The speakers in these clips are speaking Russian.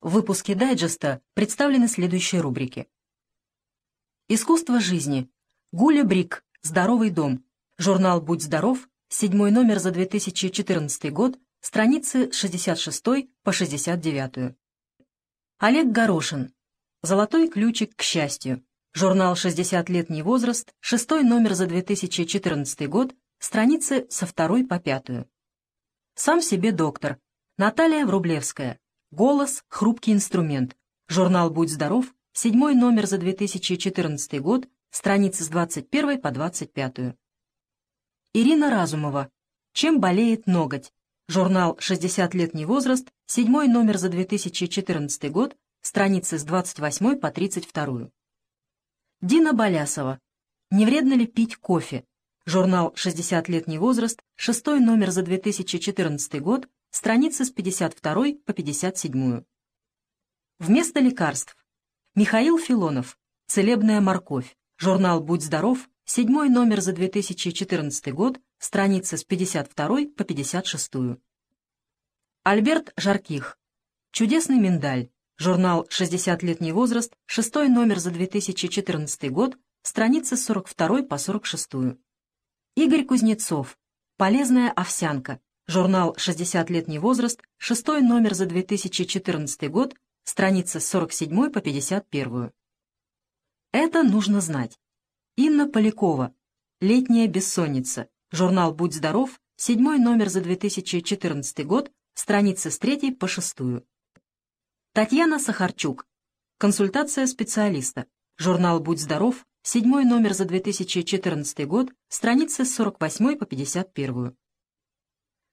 В выпуске дайджеста представлены следующие рубрики. Искусство жизни. Гуля Брик. Здоровый дом. Журнал «Будь здоров». Седьмой номер за 2014 год. Страницы с 66 по 69. Олег Горошин. Золотой ключик к счастью. Журнал «60-летний возраст». Шестой номер за 2014 год. Страницы со второй по пятую. Сам себе доктор. Наталья Врублевская. Голос — хрупкий инструмент. Журнал «Будь здоров», седьмой номер за 2014 год, страницы с 21 по 25. Ирина Разумова. Чем болеет ноготь? Журнал «60-летний возраст», седьмой номер за 2014 год, страницы с 28 по 32. Дина Болясова. Не вредно ли пить кофе? Журнал «60-летний возраст», шестой номер за 2014 год, страницы с 52 по 57. Вместо лекарств. Михаил Филонов. Целебная морковь. Журнал «Будь здоров», седьмой номер за 2014 год, страницы с 52 по 56. Альберт Жарких. Чудесный миндаль. Журнал «60-летний возраст», шестой номер за 2014 год, страницы с 42 по 46. Игорь Кузнецов. Полезная овсянка. Журнал «60-летний возраст», шестой номер за 2014 год, страница с 47 по 51. Это нужно знать. Инна Полякова. «Летняя бессонница». Журнал «Будь здоров», седьмой номер за 2014 год, страница с 3 по 6. Татьяна Сахарчук. Консультация специалиста. Журнал «Будь здоров», седьмой номер за 2014 год, страницы с 48 по 51.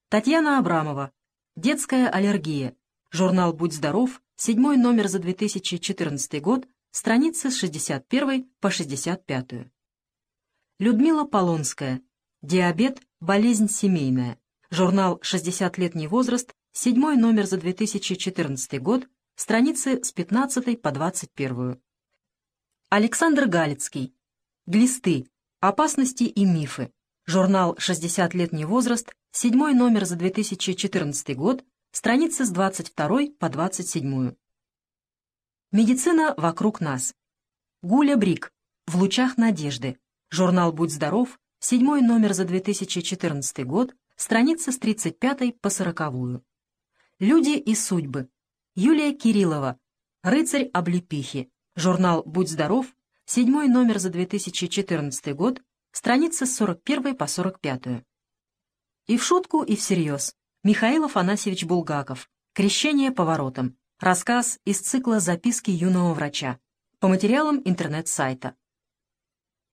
Татьяна Абрамова. Детская аллергия. Журнал «Будь здоров», седьмой номер за 2014 год, страницы с 61 по 65. Людмила Полонская. Диабет – болезнь семейная. Журнал «60-летний возраст», седьмой номер за 2014 год, страницы с 15 по 21. Александр Галицкий. Глисты. Опасности и мифы. Журнал «60-летний возраст», седьмой номер за 2014 год, страницы с 22 по 27. Медицина вокруг нас. Гуля Брик. В лучах надежды. Журнал «Будь здоров», седьмой номер за 2014 год, страницы с 35 по 40. Люди и судьбы. Юлия Кириллова. Рыцарь облепихи. Журнал «Будь здоров», седьмой номер за 2014 год, страницы с 41 по 45. И в шутку, и всерьез. Михаил Афанасьевич Булгаков. «Крещение поворотом». Рассказ из цикла «Записки юного врача». По материалам интернет-сайта.